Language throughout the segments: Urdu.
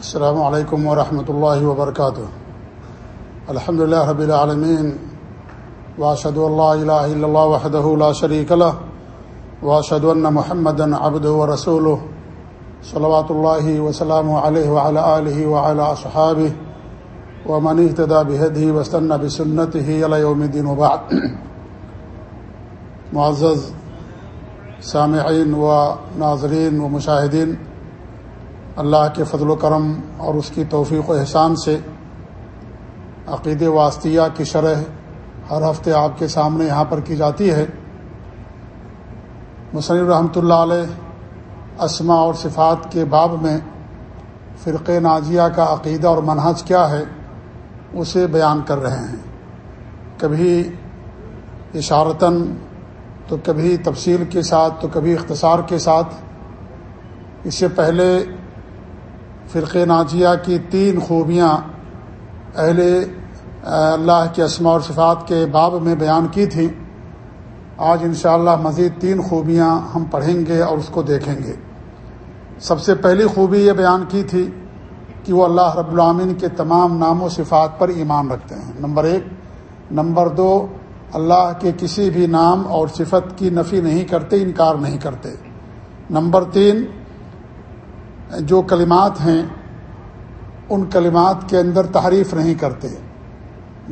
السلام علیکم ورحمۃ اللہ وبرکاتہ الحمد لله رب العالمین واشهد ان لا اله الا الله وحده لا شريك له واشهد ان محمدا عبده ورسوله، صلوات الله وسلامه عليه وعلى اله وعلى اصحابه ومن اهتدى بهديه واستنى بسنته الى يوم الدين وبعد. معزز سامعین و ناظرین و مشاہدین اللہ کے فضل و کرم اور اس کی توفیق و احسان سے عقید واسطیہ کی شرح ہر ہفتے آپ کے سامنے یہاں پر کی جاتی ہے۔ مصنف رحمۃ اللہ علیہ اسما اور صفات کے باب میں فرق ناجیہ کا عقیدہ اور منحج کیا ہے اسے بیان کر رہے ہیں۔ کبھی اشارتاً تو کبھی تفصیل کے ساتھ تو کبھی اختصار کے ساتھ۔ اس سے پہلے فرق ناجیہ کی تین خوبیاں اہل اللہ کے اسماء اور صفات کے باب میں بیان کی تھیں۔ آج انشاءاللہ مزید تین خوبیاں ہم پڑھیں گے اور اس کو دیکھیں گے۔ سب سے پہلی خوبی یہ بیان کی تھی کہ وہ اللہ رب العامن کے تمام نام و صفات پر ایمان رکھتے ہیں۔ نمبر ایک۔ نمبر دو، اللہ کے کسی بھی نام اور صفت کی نفی نہیں کرتے، انکار نہیں کرتے۔ نمبر تین جو کلمات ہیں، ان کلمات کے اندر تعریف نہیں کرتے،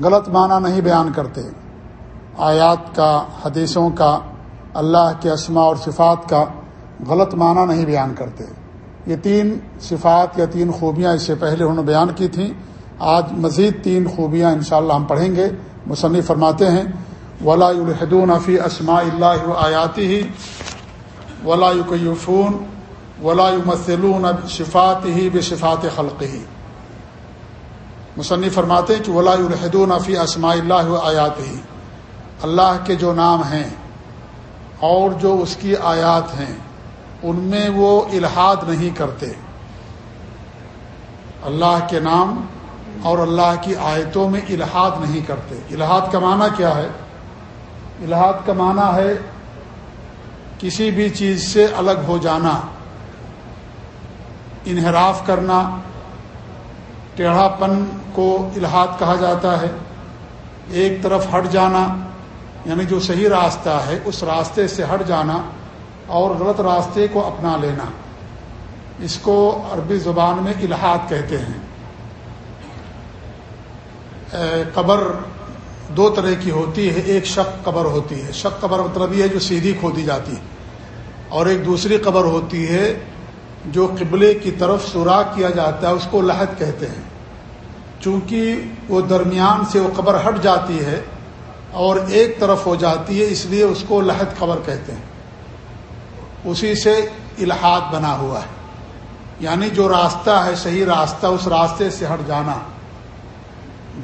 غلط معنی نہیں بیان کرتے۔ آیات کا، حدیثوں کا، اللہ کے اسماء اور صفات کا غلط معنی نہیں بیان کرتے۔ یہ تین صفات یا تین خوبیاں اس سے پہلے انہوں نے بیان کی تھیں۔ آج مزید تین خوبیاں انشاءاللہ ہم پڑھیں گے۔ مصنف فرماتے ہیں، ولا الحدون فی اسماء اللہ و آیاتی ہی ولا یقیفون ولا مسلون شفات ہی بے شفات خلق ہی مصنف فرماتے ہیں کہ ولا الحدون فی اسماء اللہ آیات ہی اللہ کے جو نام ہیں اور جو اس کی آیات ہیں، ان میں وہ الحاد نہیں کرتے۔ اللہ کے نام اور اللہ کی آیتوں میں الحاد نہیں کرتے۔ الحاد کا معنی کیا ہے؟ الحاد کا معنی ہے کسی بھی چیز سے الگ ہو جانا۔ انحراف کرنا ٹیڑھا پن کو الحاد کہا جاتا ہے۔ ایک طرف ہٹ جانا یعنی جو صحیح راستہ ہے، اس راستے سے ہٹ جانا اور غلط راستے کو اپنا لینا۔ اس کو عربی زبان میں الحاد کہتے ہیں۔ قبر دو طرح کی ہوتی ہے۔ ایک شک قبر ہوتی ہے۔ شک قبر مطلب یہ ہے جو سیدھی کھودی جاتی ہے۔ اور ایک دوسری قبر ہوتی ہے جو قبلے کی طرف سوراخ کیا جاتا ہے اس کو لحد کہتے ہیں۔ چونکہ وہ درمیان سے وہ قبر ہٹ جاتی ہے اور ایک طرف ہو جاتی ہے، اس لیے اس کو لحد قبر کہتے ہیں۔ اسی سے الحاد بنا ہوا ہے۔ یعنی جو راستہ ہے، صحیح راستہ، اس راستے سے ہٹ جانا۔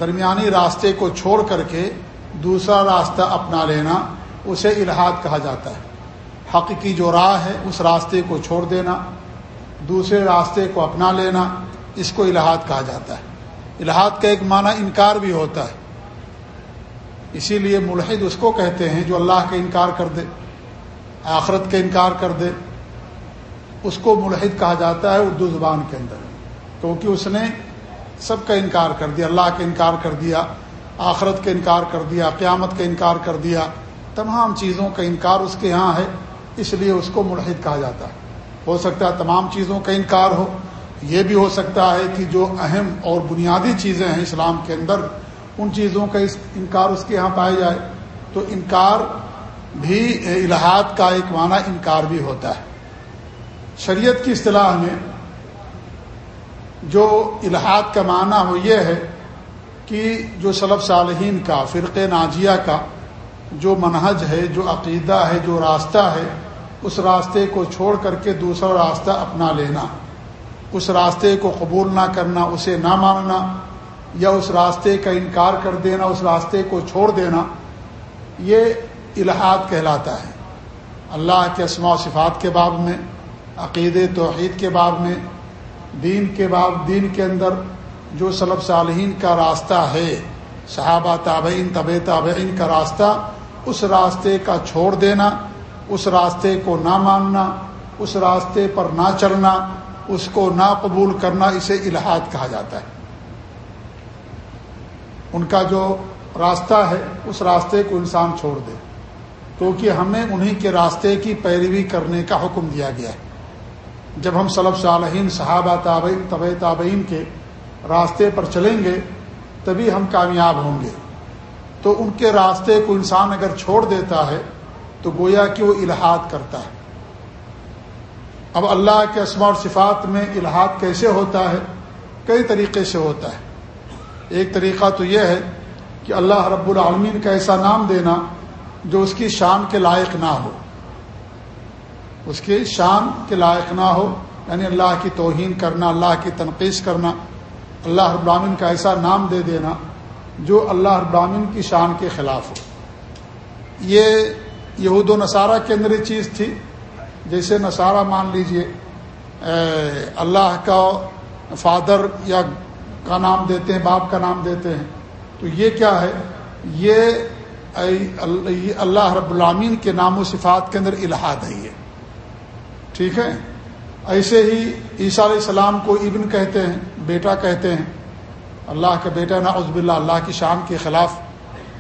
درمیانی راستے کو چھوڑ کر کے دوسرا راستہ اپنا لینا، اسے الحاد کہا جاتا ہے۔ حق کی جو راہ ہے، اس راستے کو چھوڑ دینا۔ دوسرے راستے کو اپنا لینا، اس کو الحاد کہا جاتا ہے۔ الحاد کا ایک معنی انکار بھی ہوتا ہے۔ اسی لیے ملحد اس کو کہتے ہیں جو اللہ کا انکار کر دے، آخرت کا انکار کر دے۔ اس کو ملحد کہا جاتا ہے اردو زبان کے اندر، کیونکہ اس نے سب کا انکار کر دیا، اللہ کا انکار کر دیا، آخرت کا انکار کر دیا، قیامت کا انکار کر دیا۔ تمام چیزوں کا انکار اس کے یہاں ہے، اس لیے اس کو ملحد کہا جاتا ہے۔ ہو سکتا ہے، تمام چیزوں کا انکار ہو۔ یہ بھی ہو سکتا ہے کہ جو اہم اور بنیادی چیزیں ہیں اسلام کے اندر، ان چیزوں کا انکار اس کے یہاں پایا جائے۔ تو انکار بھی الحاد کا ایک معنی انکار بھی ہوتا ہے۔ شریعت کی اصطلاح میں جو الحاد کا معنی ہو یہ ہے کہ جو صلب صالحین کا فرق ناجیہ کا، جو منہج ہے، جو عقیدہ ہے، جو راستہ ہے اس راستے کو چھوڑ کر کے دوسرا راستہ اپنا لینا۔ اس راستے کو قبول نہ کرنا، اسے نہ ماننا یا اس راستے کا انکار کر دینا، اس راستے کو چھوڑ دینا، یہ الحاد کہلاتا ہے۔ اللہ کے اسماء و صفات کے باب میں عقید توحید کے باب میں، دین کے باب، دین کے اندر جو صلب صالحین کا راستہ ہے، صحابہ تابعین طب تابعین کا راستہ، اس راستے کا چھوڑ دینا اس راستے کو نہ ماننا، اس راستے پر نہ چلنا، اس کو نا قبول کرنا اسے الحاد کہا جاتا ہے۔ ان کا جو راستہ ہے، اس راستے کو انسان چھوڑ دے۔ کیونکہ ہمیں انہیں کے راستے کی پیروی کرنے کا حکم دیا گیا ہے۔ جب ہم صلب صالحین، صحابہ تابعین طب تابعین کے راستے پر چلیں گے، تبھی ہم کامیاب ہوں گے۔ تو ان کے راستے کو انسان اگر چھوڑ دیتا ہے تو گویا کہ وہ الحاد کرتا ہے۔ اب اللہ کے اسما اور صفات میں الحاد کیسے ہوتا ہے؟ کئی طریقے سے ہوتا ہے۔ ایک طریقہ تو یہ ہے کہ اللہ رب العالمین کا ایسا نام دینا جو اس کی شان کے لائق نہ ہو۔ اس کی شان کے لائق نہ ہو یعنی اللہ کی توہین کرنا، اللہ کی تنقید کرنا، اللہ رب العالمین کا ایسا نام دے دینا جو اللہ رب العالمین کی شان کے خلاف ہو۔ یہ یہود و نصارہ کے اندر یہ چیز تھی۔ جیسے نصارہ مان لیجیے اللہ کا فادر یا کا نام دیتے ہیں، باپ کا نام دیتے ہیں۔ تو یہ کیا ہے؟ یہ اللہ رب العامین کے نام و صفات کے اندر الحاد ہے یہ۔ ٹھیک ہے؟ ایسے ہی عیسیٰ علیہ السلام کو ابن کہتے ہیں، بیٹا کہتے ہیں۔ اللہ کا بیٹا نہ عزب اللہ اللہ کی شان کے خلاف،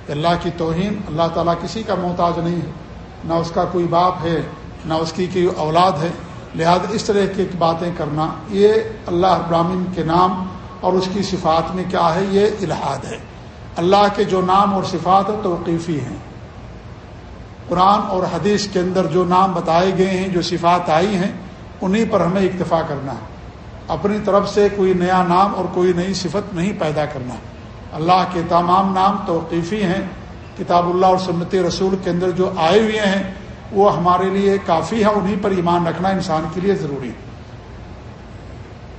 اللہ کی توہین، اللہ تعالیٰ کسی کا محتاج نہیں ہے۔ نہ اس کا کوئی باپ ہے، نہ اس کی کوئی اولاد ہے۔ لہذا اس طرح کی باتیں کرنا، یہ اللہ ابراہین کے نام اور اس کی صفات میں کیا ہے؟ یہ الحاد ہے۔ اللہ کے جو نام اور صفات ہیں، توقیفی ہیں۔ قرآن اور حدیث کے اندر جو نام بتائے گئے ہیں، جو صفات آئی ہیں انہیں پر ہمیں اکتفا کرنا ہے۔ اپنی طرف سے کوئی نیا نام اور کوئی نئی صفت نہیں پیدا کرنا۔ اللہ کے تمام نام توقیفی ہیں کتاب اللہ اور سنت رسول کے اندر جو آئے ہوئے ہیں، وہ ہمارے لیے کافی ہے انہیں پر ایمان رکھنا انسان کے لیے ضروری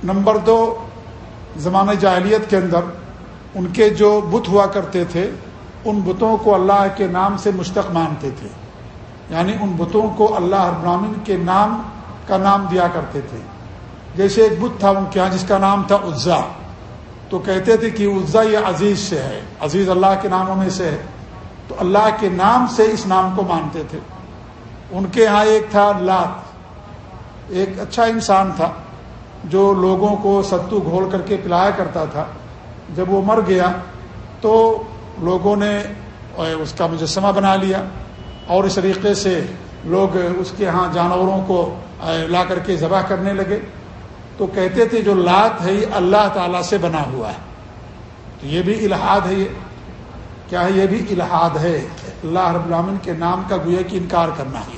نمبر دو، زمانہ جاہلیت کے اندر ان کے جو بت ہوا کرتے تھے، ان بتوں کو اللہ کے نام سے مشتق مانتے تھے۔ یعنی ان بتوں کو اللہ ابراہین کے نام کا نام دیا کرتے تھے۔ جیسے ایک بت تھا، ان کے یہاں جس کا نام تھا عزا۔ تو کہتے تھے کہ عزا یہ عزیز سے ہے، عزیز اللہ کے ناموں میں سے ہے۔ تو اللہ کے نام سے اس نام کو مانتے تھے۔ ان کے ہاں ایک تھا لات۔ ایک اچھا انسان تھا جو لوگوں کو ستو گھول کر کے پلایا کرتا تھا۔ جب وہ مر گیا تو لوگوں نے اس کا مجسمہ بنا لیا اور اس طریقے سے لوگ اس کے ہاں جانوروں کو لا کر کے ذبح کرنے لگے۔ تو کہتے تھے جو لات ہے یہ اللہ تعالیٰ سے بنا ہوا ہے۔ تو یہ بھی الحاد ہے یہ۔ کیا ہے یہ بھی الحاد ہے اللہ رب العالمین کے نام کا گویا کی انکار کرنا ہے؟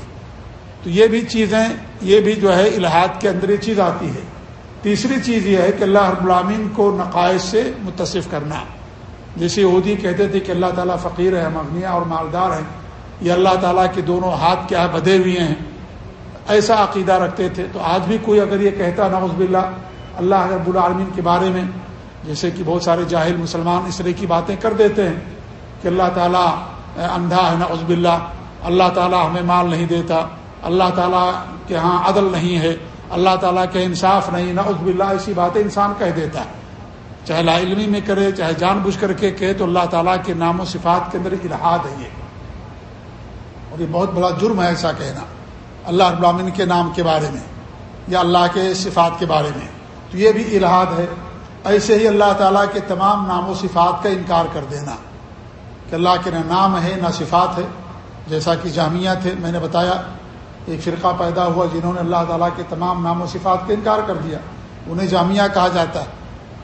تو یہ بھی چیزیں، یہ بھی جو ہے الحاد کے اندر یہ چیز آتی ہے۔ تیسری چیز یہ ہے کہ اللہ رب العالمین کو نقائص سے متصف کرنا جیسے یہودی کہتے تھے کہ اللہ تعالیٰ فقیر ہے، مغنیہ اور مالدار ہے۔ یہ اللہ تعالیٰ کے دونوں ہاتھ کیا ہے؟ بدھے ہوئے ہیں۔ ایسا عقیدہ رکھتے تھے۔ تو آج بھی کوئی اگر یہ کہتا نوز باللہ، اللہ رب العالمین کے بارے میں، جیسے کہ بہت سارے جاہل مسلمان اس طرح کی باتیں کر دیتے ہیں۔ کہ اللہ تعالیٰ اندھا ہے نوز باللہ۔ اللہ تعالیٰ ہمیں مال نہیں دیتا۔ اللہ تعالیٰ کے ہاں عدل نہیں ہے۔ اللہ تعالیٰ کے انصاف نہیں۔ نہ عزب اللہ ایسی باتیں انسان کہہ دیتا ہے۔ چاہے لا علمی میں کرے، چاہے جان بوجھ کر کے کہے، تو اللہ تعالیٰ کے نام و صفات کے اندر الحاد ہے یہ۔ اور یہ بہت بڑا جرم ہے ایسا کہنا۔ اللہ ابرامین کے نام کے بارے میں یا اللہ کے صفات کے بارے میں۔ تو یہ بھی الحاد ہے۔ ایسے ہی اللہ تعالیٰ کے تمام نام و صفات کا انکار کر دینا۔ کہ اللہ کے نہ نام ہے، نہ صفات ہے، جیسا کہ جامعہ تھے میں نے بتایا ایک فرقہ پیدا ہوا جنہوں نے اللہ تعالیٰ کے تمام نام و صفات کا انکار کر دیا۔ انہیں جامعہ کہا جاتا ہے۔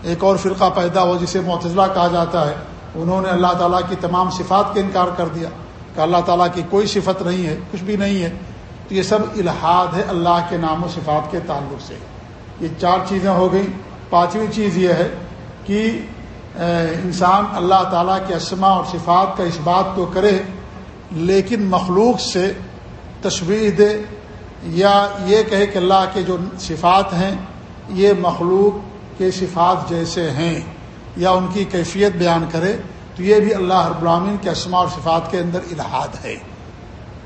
ایک اور فرقہ پیدا ہوا جسے معتضلہ کہا جاتا ہے۔ انہوں نے اللہ تعالیٰ کی تمام صفات کا انکار کر دیا کہ اللہ تعالیٰ کی کوئی صفت نہیں ہے، کچھ بھی نہیں ہے۔ تو یہ سب الحاد ہے اللہ کے نام و صفات کے تعلق سے۔ یہ چار چیزیں ہو گئیں۔ پانچویں چیز یہ ہے کہ انسان اللہ تعالیٰ کے اسما اور صفات کا اس بات کو کرے، لیکن مخلوق سے تشویح دے یا یہ کہے کہ اللہ کے جو صفات ہیں، یہ مخلوق کے صفات جیسے ہیں یا ان کی کیفیت بیان کرے، تو یہ بھی اللہ رب العامین کے اسماء اور صفات کے اندر الحاد ہے۔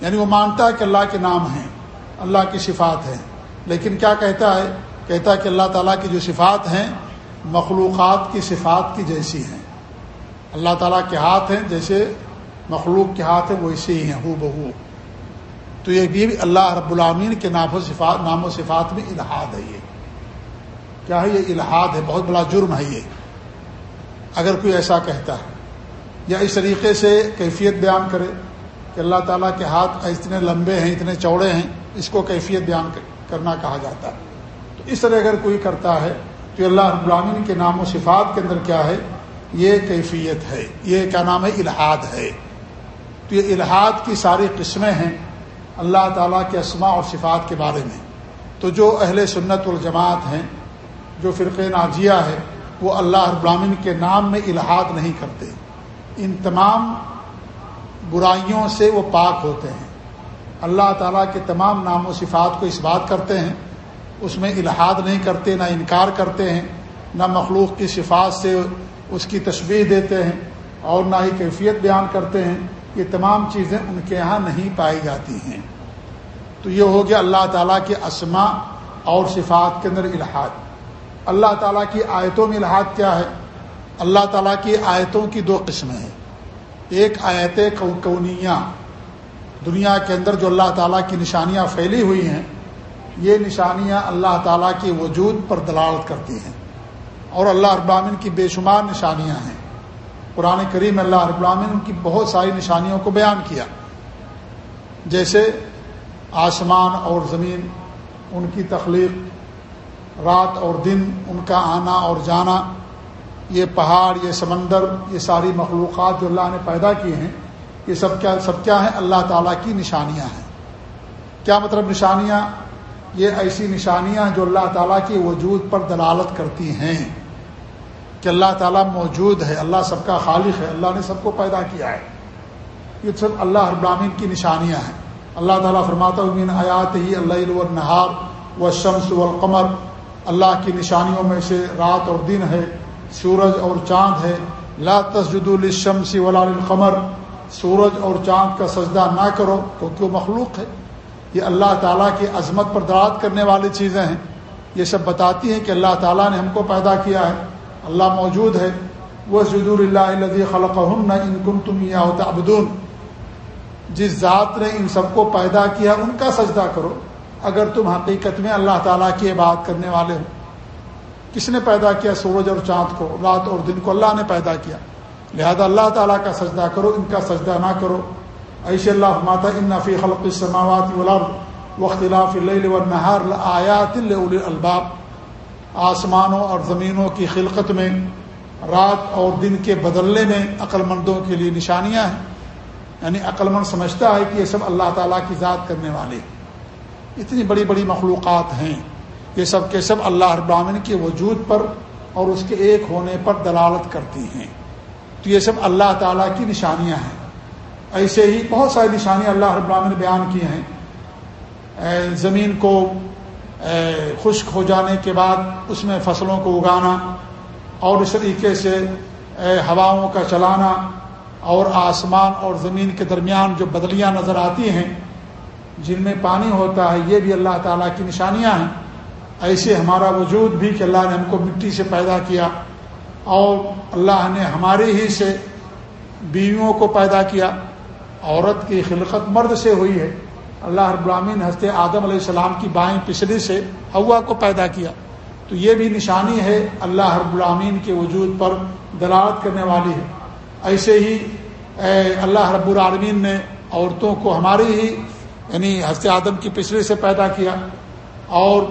یعنی وہ مانتا ہے کہ اللہ کے نام ہیں، اللہ کی صفات ہیں، لیکن کیا کہتا ہے؟ کہتا ہے کہ اللہ تعالیٰ کی جو صفات ہیں مخلوقات کی صفات کی جیسی ہیں۔ اللہ تعالیٰ کے ہاتھ ہیں، جیسے مخلوق کے ہاتھ ہیں ویسے ہی ہیں، ہو بہو تو یہ بھی اللہ رب العامین کے نام و صفات نام و صفات میں الحاد ہے یہ۔ کیا ہے یہ الحاد ہے؟ بہت بڑا جرم ہے یہ۔ اگر کوئی ایسا کہتا ہے، یا اس طریقے سے کیفیت بیان کرے کہ اللہ تعالیٰ کے ہاتھ اتنے لمبے ہیں، اتنے چوڑے ہیں، اس کو کیفیت بیان کرنا کہا جاتا ہے۔ تو اس طرح اگر کوئی کرتا ہے تو اللہ ابراہین کے نام و صفات کے اندر کیا ہے؟ یہ کیفیت ہے۔ یہ کیا نام ہے؟ الحاد ہے۔ تو یہ الحاد کی ساری قسمیں ہیں اللہ تعالیٰ کے اسماء اور صفات کے بارے میں۔ تو جو اہل سنت الجماعت ہیں، جو فرقے ناجیہ ہے، وہ اللہ ابراہین کے نام میں الحاد نہیں کرتے۔ ان تمام برائیوں سے وہ پاک ہوتے ہیں۔ اللہ تعالیٰ کے تمام نام و صفات کو اس بات کرتے ہیں اس میں الحاد نہیں کرتے، نہ انکار کرتے ہیں، نہ مخلوق کی صفات سے اس کی تشبیح دیتے ہیں اور نہ ہی کیفیت بیان کرتے ہیں۔ یہ تمام چیزیں ان کے یہاں نہیں پائی جاتی ہیں۔ تو یہ ہو گیا اللہ تعالیٰ کے اسما اور صفات کے اندر الحاد۔ اللہ تعالیٰ کی آیتوں میں الحاد کیا ہے؟ اللہ تعالیٰ کی آیتوں کی دو قسمیں ہیں۔ ایک آیت کونیاں۔ دنیا کے اندر جو اللہ تعالیٰ کی نشانیاں پھیلی ہوئی ہیں یہ نشانیاں اللہ تعالیٰ کے وجود پر دلالت کرتی ہیں اور اللہ ابراہین کی بے شمار نشانیاں ہیں۔ قرآن کریم اللہ ابراہین کی بہت ساری نشانیوں کو بیان کیا۔ جیسے آسمان اور زمین، ان کی تخلیق، رات اور دن، ان کا آنا اور جانا، یہ پہاڑ، یہ سمندر، یہ ساری مخلوقات جو اللہ نے پیدا کیے ہیں، یہ سب کیا سب کیا ہیں اللہ تعالیٰ کی نشانیاں ہیں۔ کیا مطلب نشانیاں؟ یہ ایسی نشانیاں جو اللہ تعالیٰ کی وجود پر دلالت کرتی ہیں کہ اللہ تعالیٰ موجود ہے، اللہ سب کا خالق ہے، اللہ نے سب کو پیدا کیا ہے۔ یہ سب اللہ ابراہین کی نشانیاں ہیں۔ اللہ تعالیٰ فرماتا امین آیات ہی اللہ نہار و شمس والقمر۔ اللہ کی نشانیوں میں سے رات اور دن ہے، سورج اور چاند ہے۔ لا تسجد الشمس ولا القمر سورج اور چاند کا سجدہ نہ کرو کیونکہ وہ مخلوق ہے۔ یہ اللہ تعالیٰ کی عظمت پر دراد کرنے والی چیزیں ہیں۔ یہ سب بتاتی ہیں کہ اللہ تعالیٰ نے ہم کو پیدا کیا ہے۔ اللہ موجود ہے۔ وہ جدور اللہ الدی خلق نہ ان کن تم یا ہوتا ابدون جس ذات نے ان سب کو پیدا کیا، ان کا سجدہ کرو۔ اگر تم حقیقت میں اللہ تعالیٰ کی بات کرنے والے ہو۔ کس نے پیدا کیا؟ سورج اور چاند کو۔ رات اور دن کو اللہ نے پیدا کیا۔ لہذا اللہ تعالیٰ کا سجدہ کرو، ان کا سجدہ نہ کرو۔ ایش اللہ ماتا ان خلق السماوات والارض واختلاف اللیل والنہار آیات الباب آسمانوں اور زمینوں کی خلقت میں، رات اور دن کے بدلنے میں عقل مندوں کے لیے نشانیاں ہیں۔ یعنی عقل مند سمجھتا ہے کہ یہ سب اللہ تعالیٰ کی ذات کرنے والے۔ اتنی بڑی بڑی مخلوقات ہیں۔ یہ سب کے سب اللہ ابراہین کے وجود پر اور اس کے ایک ہونے پر دلالت کرتی ہیں۔ تو یہ سب اللہ تعالیٰ کی نشانیاں ہیں۔ ایسے ہی بہت ساری نشانیاں اللہ ابراہین نے بیان کی ہیں۔ زمین کو خشک ہو جانے کے بعد اس میں فصلوں کو اگانا اور اس طریقے سے ہواؤں کا چلانا اور آسمان اور زمین کے درمیان جو بدلیاں نظر آتی ہیں، جن میں پانی ہوتا ہے، یہ بھی اللہ تعالیٰ کی نشانیاں ہیں۔ ایسے ہمارا وجود بھی کہ اللہ نے ہم کو مٹی سے پیدا کیا اور اللہ نے ہمارے ہی سے بیویوں کو پیدا کیا۔ عورت کی خلقت مرد سے ہوئی ہے۔ اللہ ابراہین حضرت آدم علیہ السلام کی بائیں پچھلی سے ہوا کو پیدا کیا۔ تو یہ بھی نشانی ہے اللہ رب العامین کے وجود پر دلالت کرنے والی ہے۔ ایسے ہی اللہ رب العالمین نے عورتوں کو ہماری ہی یعنی حضرت آدم کی پچھلے سے پیدا کیا۔ اور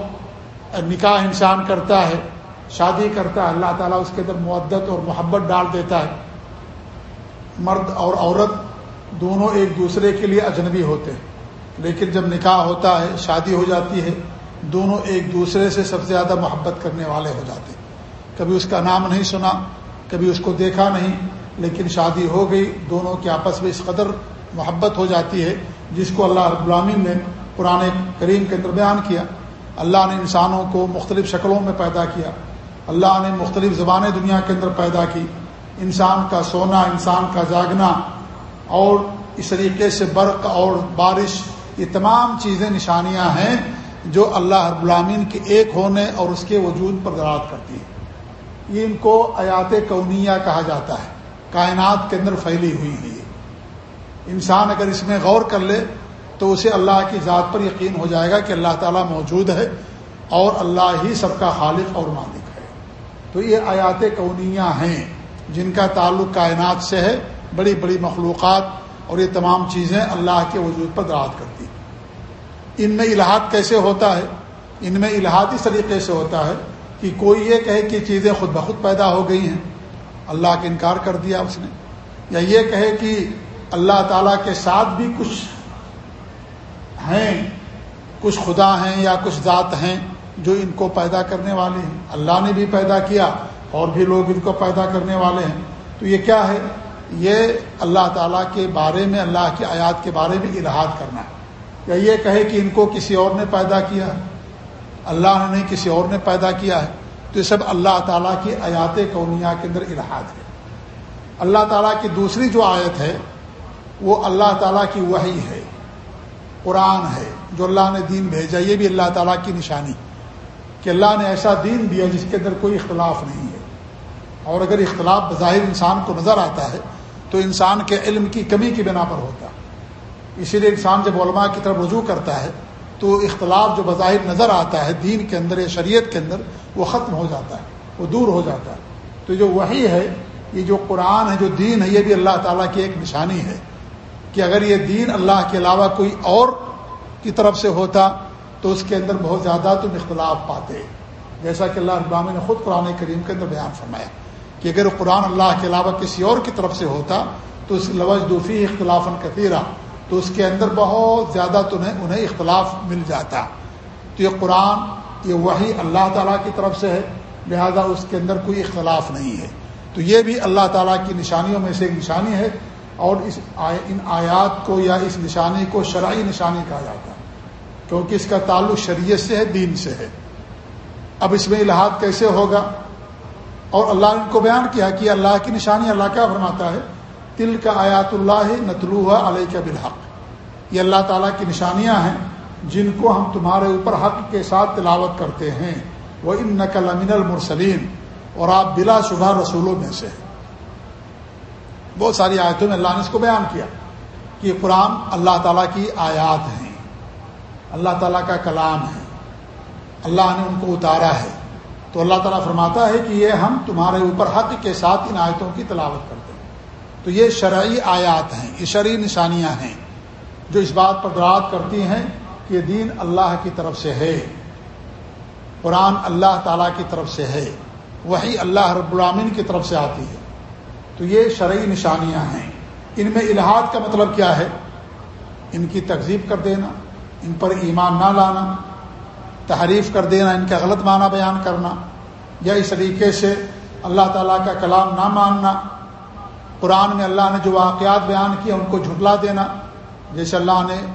نکاح انسان کرتا ہے، شادی کرتا ہے، اللہ تعالیٰ اس کے اندر معدت اور محبت ڈال دیتا ہے۔ مرد اور عورت دونوں ایک دوسرے کے لیے اجنبی ہوتے ہیں۔ لیکن جب نکاح ہوتا ہے، شادی ہو جاتی ہے، دونوں ایک دوسرے سے سب سے زیادہ محبت کرنے والے ہو جاتے ہیں۔ کبھی اس کا نام نہیں سنا، کبھی اس کو دیکھا نہیں، لیکن شادی ہو گئی، دونوں کے آپس میں اس قدر محبت ہو جاتی ہے، جس کو اللہ رب العامین نے پرانے کریم کے اندر بیان کیا۔ اللہ نے انسانوں کو مختلف شکلوں میں پیدا کیا۔ اللہ نے مختلف زبانیں دنیا کے اندر پیدا کی۔ انسان کا سونا، انسان کا جاگنا اور اس طریقے سے برق اور بارش، یہ تمام چیزیں نشانیاں ہیں جو اللہ رب العامین کے ایک ہونے اور اس کے وجود پر دراد کرتی ہیں۔ یہ ان کو آیات کونیہ کہا جاتا ہے۔ کائنات کے اندر پھیلی ہوئی ہے یہ۔ انسان اگر اس میں غور کر لے تو اسے اللہ کی ذات پر یقین ہو جائے گا کہ اللہ تعالیٰ موجود ہے اور اللہ ہی سب کا خالق اور مالک ہے۔ تو یہ آیات کونیاں ہیں جن کا تعلق کائنات سے ہے۔ بڑی بڑی مخلوقات اور یہ تمام چیزیں اللہ کے وجود پر دراد کرتی ان میں الحاد کیسے ہوتا ہے؟ ان میں الحاد اس طریقے سے ہوتا ہے کہ کوئی یہ کہے کہ چیزیں خود بخود پیدا ہو گئی ہیں، اللہ کا انکار کر دیا اس نے، یا یہ کہے کہ اللہ تعالیٰ کے ساتھ بھی کچھ ہیں، کچھ خدا ہیں یا کچھ ذات ہیں جو ان کو پیدا کرنے والے ہیں۔ اللہ نے بھی پیدا کیا اور بھی لوگ ان کو پیدا کرنے والے ہیں۔ تو یہ کیا ہے؟ یہ اللہ تعالیٰ کے بارے میں، اللہ کی آیات کے بارے میں الحاد کرنا ہے۔ یا یہ کہے کہ ان کو کسی اور نے پیدا کیا ہے۔ اللہ نے نہیں، کسی اور نے پیدا کیا ہے۔ تو یہ سب اللہ تعالیٰ کی آیات کونیا کے اندر الحاد ہے۔ اللہ تعالیٰ کی دوسری جو آیت ہے، وہ اللہ تعالیٰ کی وہی ہے، قرآن ہے، جو اللہ نے دین بھیجا، یہ بھی اللہ تعالیٰ کی نشانی۔ کہ اللہ نے ایسا دین دیا جس کے اندر کوئی اختلاف نہیں ہے۔ اور اگر اختلاف بظاہر انسان کو نظر آتا ہے تو انسان کے علم کی کمی کی بنا پر ہوتا اسی لیے انسان جب علماء کی طرف رجوع کرتا ہے، تو اختلاف جو بظاہر نظر آتا ہے دین کے اندر یا شریعت کے اندر، وہ ختم ہو جاتا ہے، وہ دور ہو جاتا ہے۔ تو جو وہی ہے، یہ جو قرآن ہے، جو دین ہے، یہ بھی اللہ تعالیٰ کی ایک نشانی ہے کہ اگر یہ دین اللہ کے علاوہ کوئی اور کی طرف سے ہوتا، تو اس کے اندر بہت زیادہ تم اختلاف پاتے۔ جیسا کہ اللہ ابرامی نے خود قرآن کریم کے اندر بیان فرمایا۔ کہ اگر قرآن اللہ کے علاوہ کسی اور کی طرف سے ہوتا تو اس لوج دوفی اختلاف کثیرہ، تو اس کے اندر بہت زیادہ تمہیں انہیں اختلاف مل جاتا۔ تو یہ قرآن، یہ وہی اللہ تعالیٰ کی طرف سے ہے، لہذا اس کے اندر کوئی اختلاف نہیں ہے۔ تو یہ بھی اللہ تعالیٰ کی نشانیوں میں سے ایک نشانی ہے، اور اس ان آیات کو یا اس نشانی کو شرعی نشانی کہا جاتا ہے۔ کیونکہ اس کا تعلق شریعت سے ہے، دین سے ہے۔ اب اس میں الحاد کیسے ہوگا؟ اور اللہ نے ان کو بیان کیا کہ اللہ کی نشانی اللہ کیا فرماتا ہے؟ تل کا آیات اللہ نتلو علیہ کا بالحق۔ یہ اللہ تعالیٰ کی نشانیاں ہیں جن کو ہم تمہارے اوپر حق کے ساتھ تلاوت کرتے ہیں۔ وہ ان نقل امین المرسلیم اور آپ بلا شبہ رسولوں میں سے بہت ساری آیتوں میں اللہ نے اس کو بیان کیا کہ قرآن اللہ تعالیٰ کی آیات ہیں۔ اللہ تعالیٰ کا کلام ہے۔ اللہ نے ان کو اتارا ہے۔ تو اللہ تعالیٰ فرماتا ہے کہ یہ ہم تمہارے اوپر حق کے ساتھ ان آیتوں کی تلاوت کرتے ہیں۔ تو یہ شرعی آیات ہیں، یہ شرعی نشانیاں ہیں جو اس بات پر دراد کرتی ہیں کہ یہ دین اللہ کی طرف سے ہے۔ قرآن اللہ تعالیٰ کی طرف سے ہے وہی اللہ رب العامن کی طرف سے آتی ہے۔ تو یہ شرعی نشانیاں ہیں۔ ان میں الحاد کا مطلب کیا ہے؟ ان کی تقزیب کر دینا، ان پر ایمان نہ لانا تحریف کر دینا، ان کا غلط معنی بیان کرنا، یا اس طریقے سے اللہ تعالیٰ کا کلام نہ ماننا۔ قرآن میں اللہ نے جو واقعات بیان کیے، ان کو جھٹلا دینا۔ جیسے اللہ نے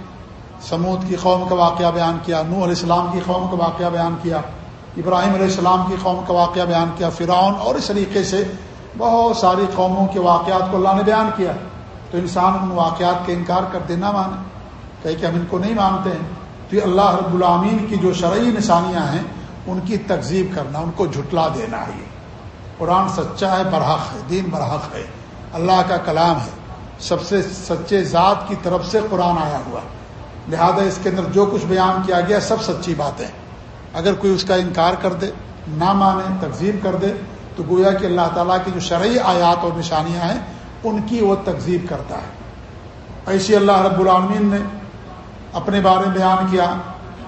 سمود کی قوم کا واقعہ بیان کیا نو علیہ السلام کی قوم کا واقعہ بیان کیا، ابراہیم علیہ السلام کی قوم کا واقعہ بیان کیا، فرعون اور اس طریقے سے بہت ساری قوموں کے واقعات کو اللہ نے بیان کیا۔ تو انسان ان واقعات کے انکار کر دینا مانے۔ کہ ہم ان کو نہیں مانتے ہیں۔ تو یہ اللہ رب العامین کی جو شرعی نشانیاں ہیں، ان کی تقزیب کرنا، ان کو جھٹلا دینا ہے یہ۔ قرآن سچا ہے، برحق ہے، دین برحق ہے۔ اللہ کا کلام ہے۔ سب سے سچے ذات کی طرف سے قرآن آیا ہوا۔ لہذا اس کے اندر جو کچھ بیان کیا گیا، سب سچی باتیں۔ اگر کوئی اس کا انکار کر دے، نہ مانے تقزیب کر دے، تو گویا کہ اللہ تعالیٰ کی جو شرعی آیات اور نشانیاں ہیں، ان کی وہ تقزیب کرتا ہے۔ ایسی اللہ رب العالمین نے اپنے بارے میں بیان کیا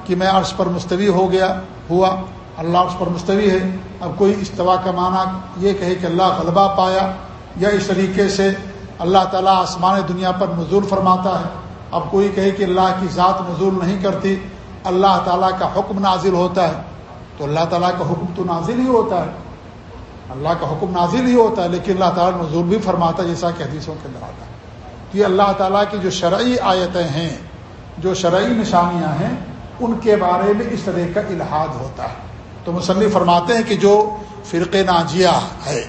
کہ میں عرض پر مستوی ہو گیا، ہوا، اللہ عرض پر مستوی ہے۔ اب کوئی استوا کا معنی یہ کہے کہ اللہ غلبہ پایا یا اس طریقے سے اللہ تعالیٰ آسمان دنیا پر نزول فرماتا ہے۔ اب کوئی کہے کہ اللہ کی ذات نزول نہیں کرتی، اللہ تعالیٰ کا حکم نازل ہوتا ہے۔ تو اللہ تعالیٰ کا حکم تو نازل ہی ہوتا ہے۔ اللہ کا حکم نازل ہی ہوتا ہے، لیکن اللہ تعالیٰ نزول بھی فرماتا ہے، جیسا کہ حدیثوں کے اندر آتا ہے۔ تو یہ اللہ تعالیٰ کی جو شرعی آیتیں ہیں جو شرعی نشانیاں ہیں، ان کے بارے میں اس طرح کا الحاد ہوتا ہے۔ تو مصنف فرماتے ہیں کہ جو فرق ناجیہ ہے،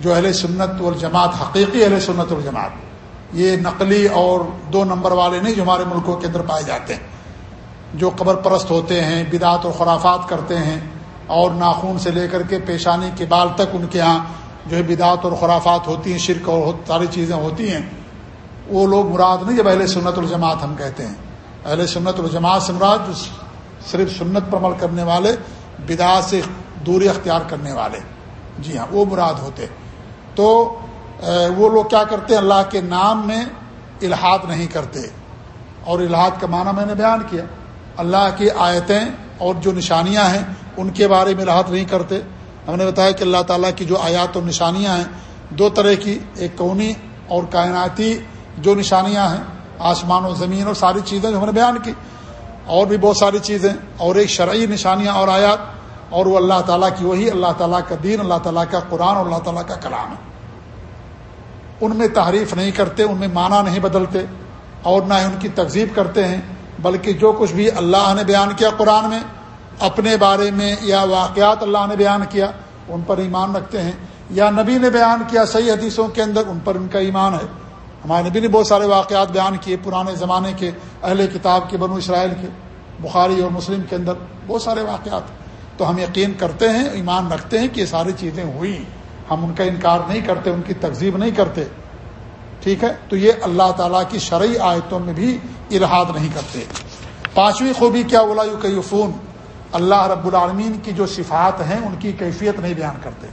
جو اہل سنت والجماعت، حقیقی اہل سنت والجماعت، یہ نقلی اور دو نمبر والے نہیں جو ہمارے ملکوں کے اندر پائے جاتے ہیں۔ جو قبر پرست ہوتے ہیں بدعت و خرافات کرتے ہیں، اور ناخون سے لے کر کے پیشانی کے بال تک ان کے ہاں جو ہے بدعت اور خرافات ہوتی ہیں، شرک اور ساری چیزیں ہوتی ہیں۔ وہ لوگ مراد نہیں جب اہل سنت الجماعت ہم کہتے ہیں۔ اہل سنت الجماعت سے مراد جو صرف سنت پر عمل کرنے والے بدا سے دوری اختیار کرنے والے۔ جی ہاں وہ مراد ہوتے۔ تو وہ لوگ کیا کرتے ہیں؟ اللہ کے نام میں الحاد نہیں کرتے۔ اور الحاد کا معنی میں نے بیان کیا۔ اللہ کی آیتیں اور جو نشانیاں ہیں، ان کے بارے میں الحاد نہیں کرتے۔ ہم نے بتایا کہ اللہ تعالیٰ کی جو آیات اور نشانیاں ہیں، دو طرح کی، ایک کونی اور کائناتی جو نشانیاں ہیں۔ آسمان و زمین اور ساری چیزیں جو ہم نے بیان کی۔ اور بھی بہت ساری چیزیں۔ اور ایک شرعی نشانیاں اور آیات۔ اور وہ اللہ تعالیٰ کی وہی اللہ تعالیٰ کا دین، اللہ تعالیٰ کا قرآن اور اللہ تعالیٰ کا کلام۔ ہے ان میں تعریف نہیں کرتے، ان میں معنی نہیں بدلتے۔ اور نہ ہی ان کی تقزیب کرتے ہیں، بلکہ جو کچھ بھی اللہ نے بیان کیا قرآن میں، اپنے بارے میں یا واقعات اللہ نے بیان کیا، ان پر ایمان رکھتے ہیں۔ یا نبی نے بیان کیا صحیح حدیثوں کے اندر، ان پر ان کا ایمان ہے۔ ہمارے نبی نے بہت سارے واقعات بیان کیے پرانے زمانے کے اہل کتاب کے، بنو اسرائیل کے، بخاری اور مسلم کے اندر بہت سارے واقعات۔ تو ہم یقین کرتے ہیں، ایمان رکھتے ہیں کہ یہ ساری چیزیں ہوئی ہم ان کا انکار نہیں کرتے، ان کی تقزیب نہیں کرتے۔ ٹھیک ہے؟ تو یہ اللہ تعالیٰ کی شرعی آیتوں میں بھی الحاد نہیں کرتے۔ پانچویں خوبی کیا؟ بولا یو کیفون اللہ رب العالمین کی جو صفات ہیں، ان کی کیفیت نہیں بیان کرتے۔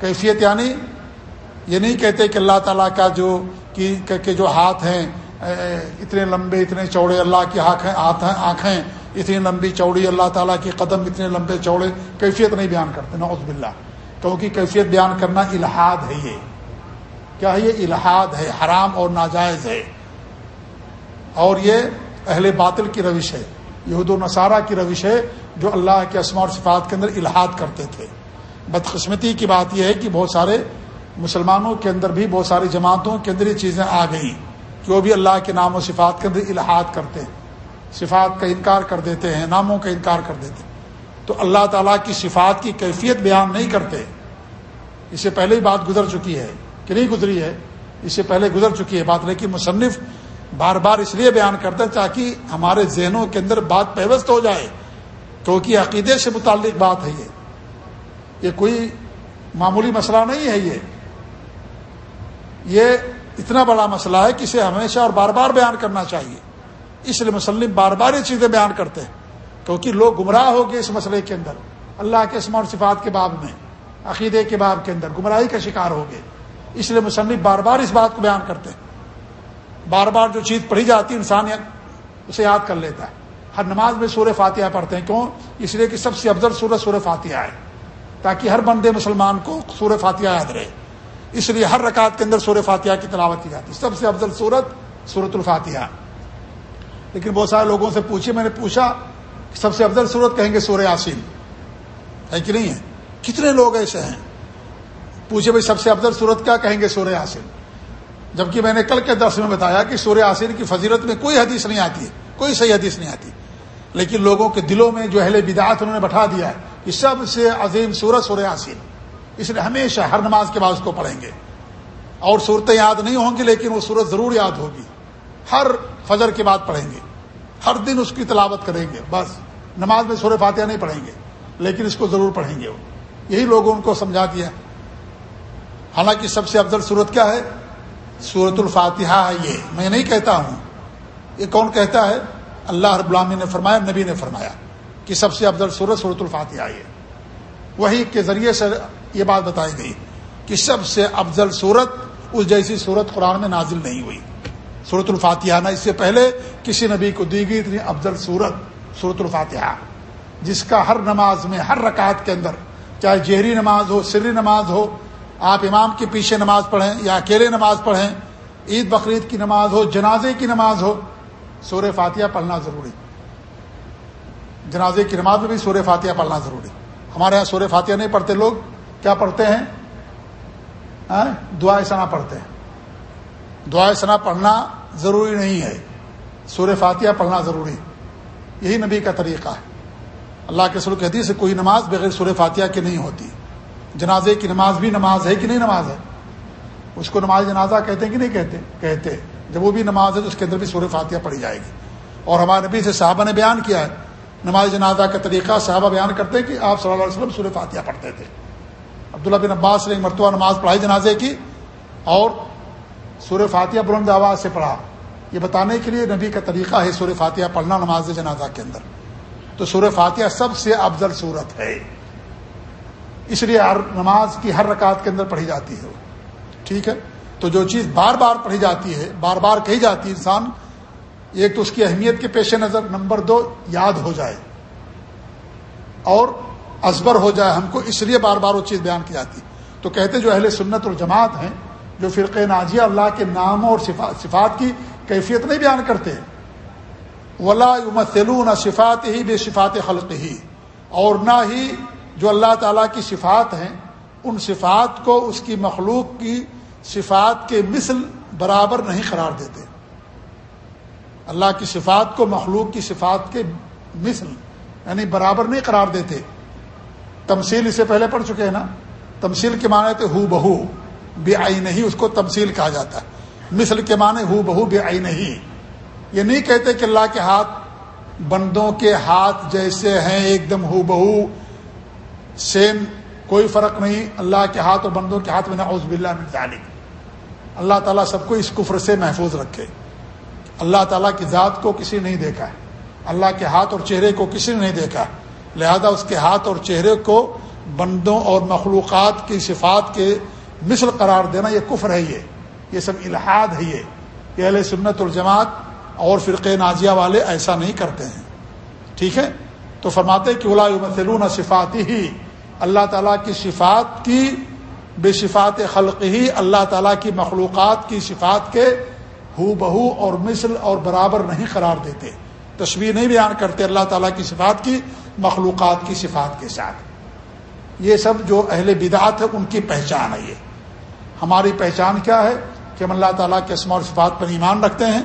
کیفیت یعنی یہ نہیں کہتے کہ اللہ تعالیٰ کا جو کہ جو ہاتھ ہیں اتنے لمبے، اتنے چوڑے اللہ کی ہاتھ ہیں آنکھیں اتنی لمبی چوڑی اللہ تعالیٰ کی قدم، اتنے لمبے چوڑے، کیفیت نہیں بیان کرتے نوز باللہ۔ کیونکہ کیفیت بیان کرنا الحاد ہے یہ۔ کیا ہے یہ؟ الحاد ہے، حرام اور ناجائز ہے۔ اور یہ اہل باطل کی روش ہے، یہود و نصارہ کی روش ہے، جو اللہ کے اسما اور صفات کے اندر الحاد کرتے تھے۔ بدقسمتی کی بات یہ ہے کہ بہت سارے مسلمانوں کے اندر بھی بہت ساری جماعتوں کے اندر یہ چیزیں آ گئیں۔ کہ وہ بھی اللہ کے نام و صفات کے اندر الحاد کرتے ہیں، صفات کا انکار کر دیتے ہیں، ناموں کا انکار کر دیتے ہیں۔ تو اللہ تعالیٰ کی صفات کی کیفیت بیان نہیں کرتے۔ اس سے پہلے ہی بات گزر چکی ہے کہ نہیں گزری ہے؟ اس سے پہلے گزر چکی ہے بات، لیکن مصنف بار بار اس لیے بیان کرتے ہیں تاکہ ہمارے ذہنوں کے اندر بات پیوست ہو جائے۔ کیونکہ عقیدے سے متعلق بات ہے یہ۔ یہ کوئی معمولی مسئلہ نہیں ہے یہ۔ یہ اتنا بڑا مسئلہ ہے کہ اسے ہمیشہ اور بار بار بیان کرنا چاہیے۔ اس لیے مسلم بار بار یہ چیزیں بیان کرتے ہیں، کیونکہ لوگ گمراہ ہو گئے اس مسئلے کے اندر۔ اللہ کے اسما اور صفات کے باب میں، عقیدے کے باب کے اندر گمراہی کا شکار ہو گئے اس لیے مصنف بار بار اس بات کو بیان کرتے ہیں۔ بار بار جو چیز پڑھی جاتی ہے، انسان یعنی اسے یاد کر لیتا ہے۔ ہر نماز میں سورہ فاتحہ پڑھتے ہیں۔ کیوں؟ اس لیے کہ سب سے افضل سورت سورہ فاتحہ ہے، تاکہ ہر بندے مسلمان کو سورہ فاتحہ یاد رہے۔ اس لیے ہر رکعت کے اندر سورہ فاتحہ کی تلاوت کی جاتی ہے۔ سب سے افضل صورت صورت الفاتحہ۔ لیکن بہت سارے لوگوں سے پوچھے، میں نے پوچھا کہ سب سے افضل صورت کہیں گے؟ سورہ یاسین۔ ہے کہ نہیں ہے؟ کتنے لوگ ایسے ہیں؟ پوچھے بھائی، سب سے افضل صورت کیا کہیں گے؟ سورہ یاسین۔ جبکہ میں نے کل کے درس میں بتایا کہ سورہ یاسین کی فضیرت میں کوئی حدیث نہیں آتی ہے، کوئی صحیح حدیث نہیں آتی۔ لیکن لوگوں کے دلوں میں جو اہل بدعت انہوں نے بٹھا دیا ہے کہ سب سے عظیم سورت سورہ یاسین۔ اس لیے ہمیشہ ہر نماز کے بعد اس کو پڑھیں گے۔ اور صورتیں یاد نہیں ہوں گی، لیکن وہ صورت ضرور یاد ہوگی۔ ہر فجر کے بعد پڑھیں گے۔ ہر دن اس کی تلاوت کریں گے۔ بس، نماز میں سورہ فاتحہ نہیں پڑھیں گے، لیکن اس کو ضرور پڑھیں گے وہ۔ یہی لوگوں ان کو سمجھا دیا۔ حالانکہ سب سے افضل صورت کیا ہے؟ صورت الفاتحہ ہے یہ۔ میں نہیں کہتا ہوں۔ یہ کون کہتا ہے؟ اللہ رب العامی نے فرمایا، نبی نے فرمایا کہ سب سے افضل صورت صورت الفاتحہ یہ۔ وہی کے ذریعے سے یہ بات بتائی گئی کہ سب سے افضل صورت اس جیسی صورت قرآن میں نازل نہیں ہوئی۔ صورت الفاتحہ نہ اس سے پہلے کسی نبی کو دی گئی اتنی افضل صورت صورت الفاتحہ، جس کا ہر نماز میں، ہر رکعت کے اندر، چاہے جہری نماز ہو، سری نماز ہو، آپ امام کے پیچھے نماز پڑھیں یا اکیلے نماز پڑھیں، عید بقرعید کی نماز ہو، جنازے کی نماز ہو سور فاتحہ پڑھنا ضروری۔ جنازے کی نماز میں بھی سور فاتحہ پڑھنا ضروری۔ ہمارے یہاں سور فاتحہ نہیں پڑھتے لوگ۔ کیا پڑھتے ہیں؟ ہاں؟ دعا سنا پڑھتے ہیں۔ دعا سنا پڑھنا ضروری نہیں ہے۔ سور فاتحہ پڑھنا ضروری یہی نبی کا طریقہ ہے۔ اللہ کے سلوک حدیث سے کوئی نماز بغیر سور فاتحہ کی نہیں ہوتی۔ جنازے کی نماز بھی نماز ہے کہ نہیں نماز ہے؟ اس کو نماز جنازہ کہتے ہیں کہ نہیں کہتے؟ کہتے جب وہ بھی نماز ہے تو اس کے اندر بھی سور فاتحہ پڑھی جائے گی۔ اور ہمارے نبی سے صحابہ نے بیان کیا ہے۔ نماز جنازہ کا طریقہ صحابہ بیان کرتے ہیں کہ آپ صلی اللہ علیہ وسلم سور فاتحہ پڑھتے تھے۔ عبداللہ بن عباس نے مرتبہ نماز پڑھائی جنازے کی اور سور فاتحہ بلند آواز سے پڑھا۔ یہ بتانے کے لیے نبی کا طریقہ ہے سور فاتحہ پڑھنا نماز جنازہ کے اندر۔ تو سورہ فاتحہ سب سے افضل صورت ہے۔ اس لیے ہر نماز کی ہر رکعت کے اندر پڑھی جاتی ہے۔ ٹھیک ہے؟ تو جو چیز بار بار پڑھی جاتی ہے، بار بار کہی جاتی ہے انسان، ایک تو اس کی اہمیت کے پیش نظر، نمبر دو، یاد ہو جائے۔ اور ازبر ہو جائے، ہم کو اس لیے بار بار وہ چیز بیان کی جاتی۔ تو کہتے جو اہل سنت اور جماعت ہیں، جو فرق ناجیہ اللہ کے ناموں اور صفات کی کیفیت نہیں بیان کرتے، ولا صفات ہی بے شفات خلق ہی اور نہ ہی جو اللہ تعالیٰ کی صفات ہیں، ان صفات کو اس کی مخلوق کی صفات کے مثل برابر نہیں قرار دیتے۔ اللہ کی صفات کو مخلوق کی صفات کے مثل یعنی برابر نہیں قرار دیتے۔ تمثیل اسے پہلے پڑھ چکے ہیں نا؟ تمثیل کے معنی تھے ہو بہو بے آئی نہیں، اس کو تمثیل کہا جاتا ہے۔ مثل کے معنی ہو بہو بے آئی نہیں۔ یہ نہیں کہتے کہ اللہ کے ہاتھ بندوں کے ہاتھ جیسے ہیں، ایک دم ہو بہو سیم کوئی فرق نہیں۔ اللہ کے ہاتھ اور بندوں کے ہاتھ میں نعوذ باللہ من ذالک۔ اللہ تعالیٰ سب کو اس کفر سے محفوظ رکھے۔ اللہ تعالیٰ کی ذات کو کسی نہیں دیکھا ہے۔ اللہ کے ہاتھ اور چہرے کو کسی نے نہیں دیکھا لہذا اس کے ہاتھ اور چہرے کو بندوں اور مخلوقات کی صفات کے مثل قرار دینا یہ کفر ہے یہ۔ یہ سب الحاد ہے یہ۔ یہ اہل سنت الجماعت اور فرقے نازیہ والے ایسا نہیں کرتے ہیں۔ ٹھیک ہے؟ تو فرماتے کہ اللہ صفاتی ہی اللہ تعالیٰ کی صفات کی بے شفات خلق ہی اللہ تعالیٰ کی مخلوقات کی صفات کے ہو بہو اور مثل اور برابر نہیں قرار دیتے۔ تصویر نہیں بیان کرتے، اللہ تعالیٰ کی صفات کی، مخلوقات کی صفات کے ساتھ۔ یہ سب جو اہل بدعت ہے ان کی پہچان ہے یہ۔ ہماری پہچان کیا ہے؟ کہ ہم اللہ تعالیٰ کے اسم اور صفات پر ایمان رکھتے ہیں۔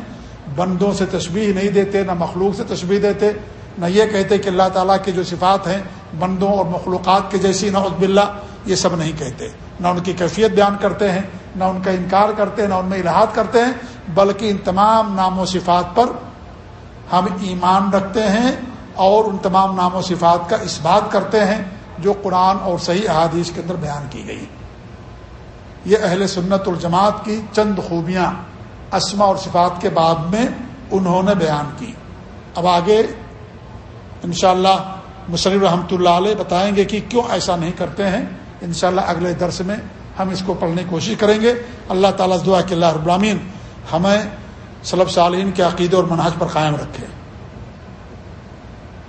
بندوں سے تشبیح نہیں دیتے، نہ مخلوق سے تشبیح دیتے، نہ یہ کہتے کہ اللہ تعالیٰ کے جو صفات ہیں، بندوں اور مخلوقات کے جیسی، نہ عزب اللہ یہ سب نہیں کہتے۔ نہ ان کی کیفیت بیان کرتے ہیں، نہ ان کا انکار کرتے ہیں نہ ان میں الحاد کرتے ہیں، بلکہ ان تمام نام و صفات پر ہم ایمان رکھتے ہیں اور ان تمام نام و صفات کا اس بات کرتے ہیں جو قرآن اور صحیح احادیث کے اندر بیان کی گئی۔ یہ اہل سنت الجماعت کی چند خوبیاں اسما اور صفات کے بعد میں انہوں نے بیان کی۔ اب آگے انشاءاللہ اللہ مصنف رحمۃ اللہ علیہ بتائیں گے کہ کیوں ایسا نہیں کرتے ہیں۔ انشاءاللہ اگلے درس میں ہم اس کو پڑھنے کی کوشش کریں گے۔ اللہ تعالیٰ دعا کہ اللہ ابرامین ہمیں صلب صالین کے عقیدے اور مناج پر قائم رکھے۔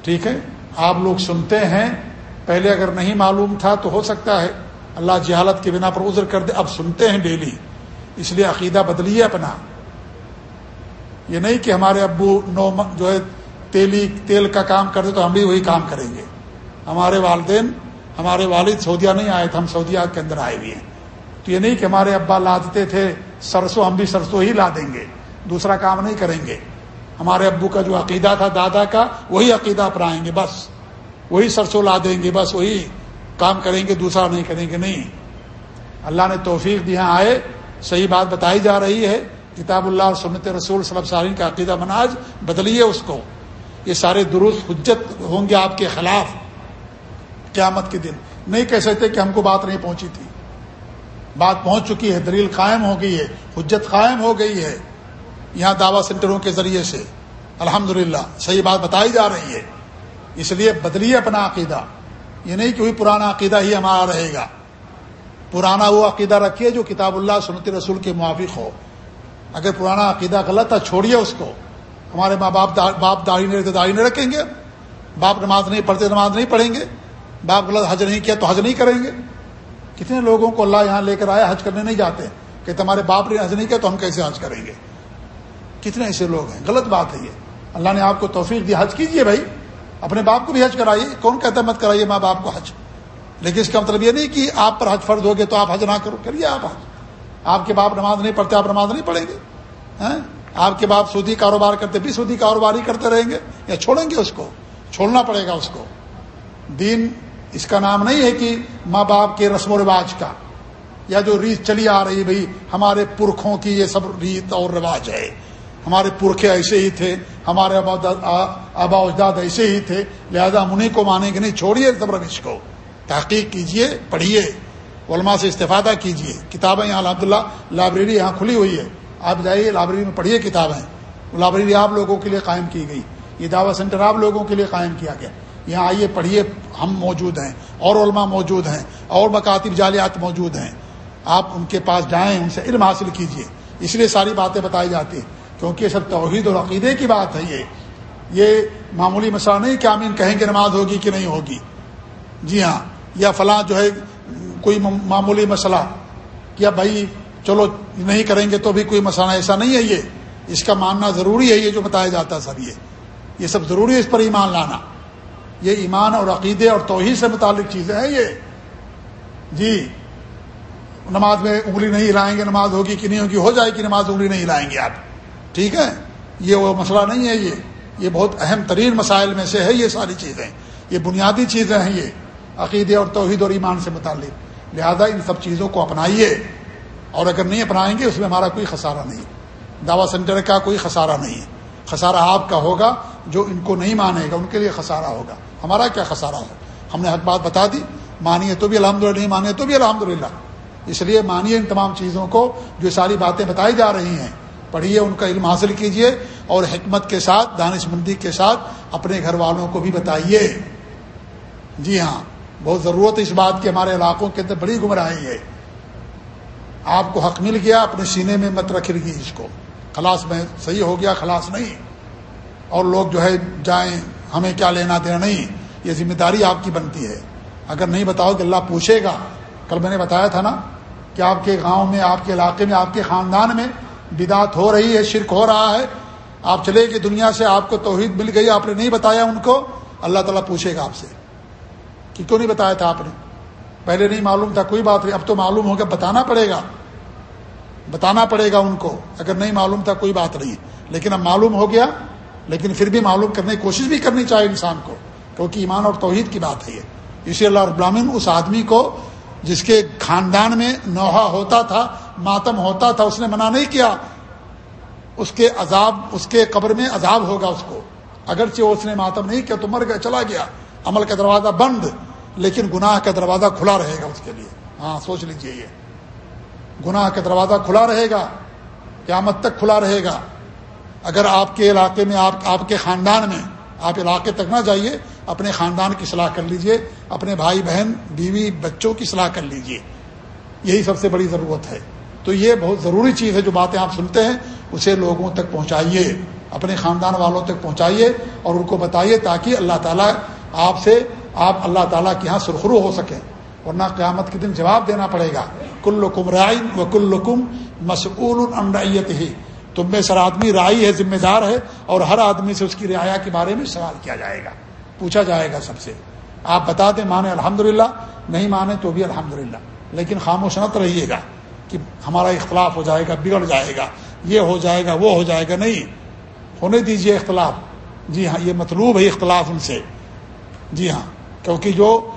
ٹھیک ہے؟ آپ لوگ سنتے ہیں، پہلے اگر نہیں معلوم تھا تو ہو سکتا ہے، اللہ جہالت کی بنا پر عذر کر دے، اب سنتے ہیں ڈیلی۔ اس لیے عقیدہ بدلیے اپنا۔ یہ نہیں کہ ہمارے ابو نو جو ہے، تیلی، تیل کا کام کرتے تو ہم بھی وہی کام کریں گے۔ ہمارے والدین، ہمارے والد سعودیہ نہیں آئے تھے، ہم سعودیہ کے اندر آئے ہوئے ہیں۔ تو یہ نہیں کہ ہمارے ابا لادتے تھے، سرسوں، ہم بھی سرسوں ہی لا دیں گے۔ دوسرا کام نہیں کریں گے۔ ہمارے ابو کا جو عقیدہ تھا، دادا کا، وہی عقیدہ اپنائیں گے، بس۔ وہی سرسوں لا دیں گے، بس۔ وہی کام کریں گے، دوسرا نہیں کریں گے، نہیں۔ اللہ نے توفیق دیا ہاں آئے۔ صحیح بات بتائی جا رہی ہے۔ کتاب اللہ اور سنت رسول صلی اللہ علیہ کا عقیدہ مناج، بدلیے اس کو۔ یہ سارے درست حجت ہوں گے آپ کے خلاف۔ قیامت کے دن۔ نہیں کہہ سکتے کہ ہم کو بات نہیں پہنچی تھی۔ بات پہنچ چکی ہے، دلیل قائم ہو گئی ہے، حجت قائم ہو گئی ہے۔ یہاں دعوی سینٹروں کے ذریعے سے۔ الحمد صحیح بات بتائی جا رہی ہے۔ اس لیے بدلیے اپنا عقیدہ۔ یہ نہیں کہ وہی پرانا عقیدہ ہی ہمارا رہے گا۔ پرانا وہ عقیدہ رکھیے جو کتاب اللہ سنت رسول کے موافق ہو۔ اگر پرانا عقیدہ غلط ہے، چھوڑیے اس کو۔ ہمارے ماں باپ باپ داڑھی نہیں رہتے داڑھی نہیں رکھیں گے۔ باپ نماز نہیں پڑھتے نماز نہیں پڑھیں گے۔ باپ غلط حج نہیں کیا تو حج نہیں کریں گے۔ کتنے لوگوں کو اللہ یہاں لے کر آیا، حج کرنے نہیں جاتے کہ تمہارے باپ نے حج نہیں کیا تو ہم کیسے حج کریں گے؟ کتنے ایسے لوگ ہیں؟ غلط بات ہے یہ۔ اللہ نے آپ کو توفیق دی، حج کیجیے بھائی۔ اپنے باپ کو بھی حج کرائیے۔ کون کہتا ہے مت کرائیے ماں باپ کو حج؟ لیکن اس کا مطلب یہ نہیں کہ آپ پر حج فرض ہوگے تو آپ حج نہ کرو۔ کریے آپ حج۔ آپ کے باپ نماز نہیں پڑھتے، آپ نماز نہیں پڑھیں گے۔ ہاں؟ آپ کے باپ سودی کاروبار کرتے، بھی سودی کاروبار ہی کرتے رہیں گے یا چھوڑیں گے اس کو؟ چھوڑنا پڑے گا اس کو۔ دین اس کا نام نہیں ہے کہ ماں باپ کے رسم و رواج کا۔ یا جو ریت چلی آ رہی بھائی، ہمارے پرکھوں کی یہ سب ریت اور رواج ہے۔ ہمارے پرکھے ایسے ہی تھے، ہمارے آبا اجداد ایسے ہی تھے، لہذا ہم انہیں کو مانیں گے نہیں، چھوڑیے سب روش کو۔ تحقیق کیجیے، پڑھیے۔ علماء سے استفادہ کیجیے۔ کتابیں یہاں الحمد للہ لائبریری یہاں کھلی ہوئی ہے۔ آپ جائیے، لائبریری میں پڑھیے کتابیں۔ لائبریری آپ لوگوں کے لیے قائم کی گئی۔ یہ دعوت سینٹر آپ لوگوں کے لیے قائم کیا گیا۔ یہاں آئیے، پڑھیے، ہم موجود ہیں، اور علماء موجود ہیں، اور مکاتب جالیات موجود ہیں۔ آپ ان کے پاس جائیں، ان سے علم حاصل کیجیے اس لیے ساری باتیں بتائی جاتی ہیں۔ کیونکہ یہ سب توحید اور عقیدے کی بات ہے یہ۔ یہ معمولی مسئلہ نہیں کہ آمین کہیں کہ نماز ہوگی کہ نہیں ہوگی۔ جی ہاں یا فلاں جو ہے کوئی معمولی مسئلہ کیا بھائی چلو نہیں کریں گے تو بھی کوئی مسئلہ ایسا نہیں ہے یہ۔ اس کا ماننا ضروری ہے یہ جو بتایا جاتا ہے سب یہ۔ یہ سب ضروری ہے اس پر ایمان لانا۔ یہ ایمان اور عقیدے اور توحید سے متعلق چیزیں ہیں یہ۔ جی نماز میں انگلی نہیں ہلائیں گے، نماز ہوگی کہ نہیں ہوگی، ہو جائے گی نماز انگلی نہیں ہلائیں گے آپ۔ ٹھیک ہے؟ یہ وہ مسئلہ نہیں ہے یہ۔ یہ بہت اہم ترین مسائل میں سے ہے یہ ساری چیزیں۔ یہ بنیادی چیزیں ہیں یہ۔ عقیدے اور توحید اور ایمان سے متعلق۔ لہذا ان سب چیزوں کو اپنائیے۔ اور اگر نہیں اپنائیں گے، اس میں ہمارا کوئی خسارہ نہیں۔ دعوی سینٹر کا کوئی خسارہ نہیں ہے۔ خسارہ آپ کا ہوگا، جو ان کو نہیں مانے گا، ان کے لیے خسارہ ہوگا۔ ہمارا کیا خسارہ ہو؟ ہم نے حق بات بتا دی۔ مانیے تو بھی الحمد نہیں مانے تو بھی الحمد اس لیے مانیے ان تمام چیزوں کو جو ساری باتیں بتائی جا رہی ہیں۔ پڑھیے، ان کا علم حاصل کیجیے اور حکمت کے ساتھ، دانش مندی کے ساتھ اپنے گھر والوں کو بھی بتائیے۔ جی ہاں بہت ضرورت ہے اس بات کی، ہمارے علاقوں کے اندر بڑی گمراہی ہے۔ آپ کو حق مل گیا، اپنے سینے میں مت رکھ گی اس کو۔ خلاص میں صحیح ہو گیا، خلاص نہیں۔ اور لوگ جو ہے، جائیں، ہمیں کیا لینا دینا نہیں، یہ ذمہ داری آپ کی بنتی ہے۔ اگر نہیں بتاؤ کہ اللہ پوچھے گا، کل میں نے بتایا تھا نا کہ آپ کے گاؤں میں، آپ کے علاقے میں، آپ کے خاندان میں بدعت ہو رہی ہے، شرک ہو رہا ہے۔ آپ چلے کہ دنیا سے آپ کو توحید مل گئی، آپ نے نہیں بتایا ان کو۔ اللہ تعالیٰ پوچھے گا آپ سے کہ کیوں نہیں بتایا تھا آپ نے؟ پہلے نہیں معلوم تھا، کوئی بات نہیں، اب تو معلوم ہوگا، بتانا پڑے گا۔ بتانا پڑے گا ان کو۔ اگر نہیں معلوم تھا، کوئی بات نہیں۔ لیکن اب معلوم ہو گیا، لیکن پھر بھی معلوم کرنے کی کوشش بھی کرنی چاہیے انسان کو، کیونکہ ایمان اور توحید کی بات ہے یہ۔ اسی اللہ ابرامین اس آدمی کو، جس کے خاندان میں نوحہ ہوتا تھا ماتم ہوتا تھا، اس نے منع نہیں کیا، اس کے عذاب، اس کے قبر میں عذاب ہوگا اس کو۔ اگرچہ اس نے ماتم نہیں کیا تو مر گیا، چلا گیا۔ عمل کا دروازہ بند، لیکن گناہ کا دروازہ کھلا رہے گا اس کے لیے۔ ہاں سوچ لیجیے یہ۔ گناہ کا دروازہ کھلا رہے گا، قیامت تک کھلا رہے گا۔ اگر آپ کے علاقے میں، آپ آپ کے خاندان میں، آپ علاقے تک نہ جائیے، اپنے خاندان کی صلاح کر لیجیے، اپنے بھائی بہن، بیوی، بچوں کی صلاح کر لیجیے۔ یہی سب سے بڑی ضرورت ہے۔ تو یہ بہت ضروری چیز ہے جو باتیں آپ سنتے ہیں، اسے لوگوں تک پہنچائیے، اپنے خاندان والوں تک پہنچائیے اور ان کو بتائیے تاکہ اللہ تعالیٰ آپ سے، آپ اللہ تعالیٰ کے یہاں سرخرو ہو سکیں۔ ورنہ قیامت کے دن جواب دینا پڑے گا۔ کل کم رائن و کل کم مسعول العیت ہی تم میں سر آدمی رائی ہے، ذمہ دار ہے اور ہر آدمی سے اس کی رعایا کے بارے میں سوال کیا جائے گا۔ پوچھا جائے گا سب سے۔ آپ بتا دیں، مانے الحمد نہیں مانے تو بھی الحمد لیکن خاموش نت رہیے گا۔ کہ ہمارا اختلاف ہو جائے گا، بگڑ جائے گا، یہ ہو جائے گا، وہ ہو جائے گا، نہیں۔ ہونے دیجیے اختلاف۔ جی ہاں یہ مطلوب ہے اختلاف ان سے۔ جی ہاں کیونکہ جو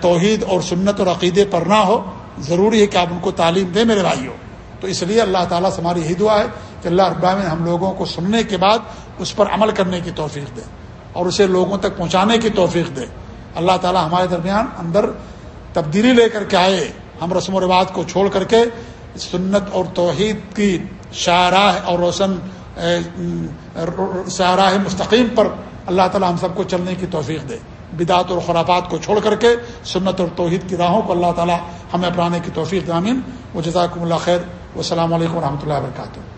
توحید اور سنت اور عقیدے پر نہ ہو، ضروری ہے کہ آپ ان کو تعلیم دیں میرے بھائی ہو تو اس لیے اللہ تعالیٰ سے ہماری یہی دعا ہے کہ اللہ ابراہین ہم لوگوں کو سننے کے بعد اس پر عمل کرنے کی توفیق دے اور اسے لوگوں تک پہنچانے کی توفیق دے۔ اللہ تعالیٰ ہمارے درمیان اندر تبدیلی لے کر کے آئے، ہم رسم و رواج کو چھوڑ کر کے سنت اور توحید کی شاہراہ اور روشن شاہراہ مستقیم پر اللہ تعالیٰ ہم سب کو چلنے کی توفیق دے۔ بدعت اور خرافات کو چھوڑ کر کے سنت اور توحید کی راہوں کو اللہ تعالیٰ ہمیں اپنانے کی توفیق دامین و جزاکم اللہ خیر۔ و السلام علیکم و رحمۃ اللہ وبرکاتہ۔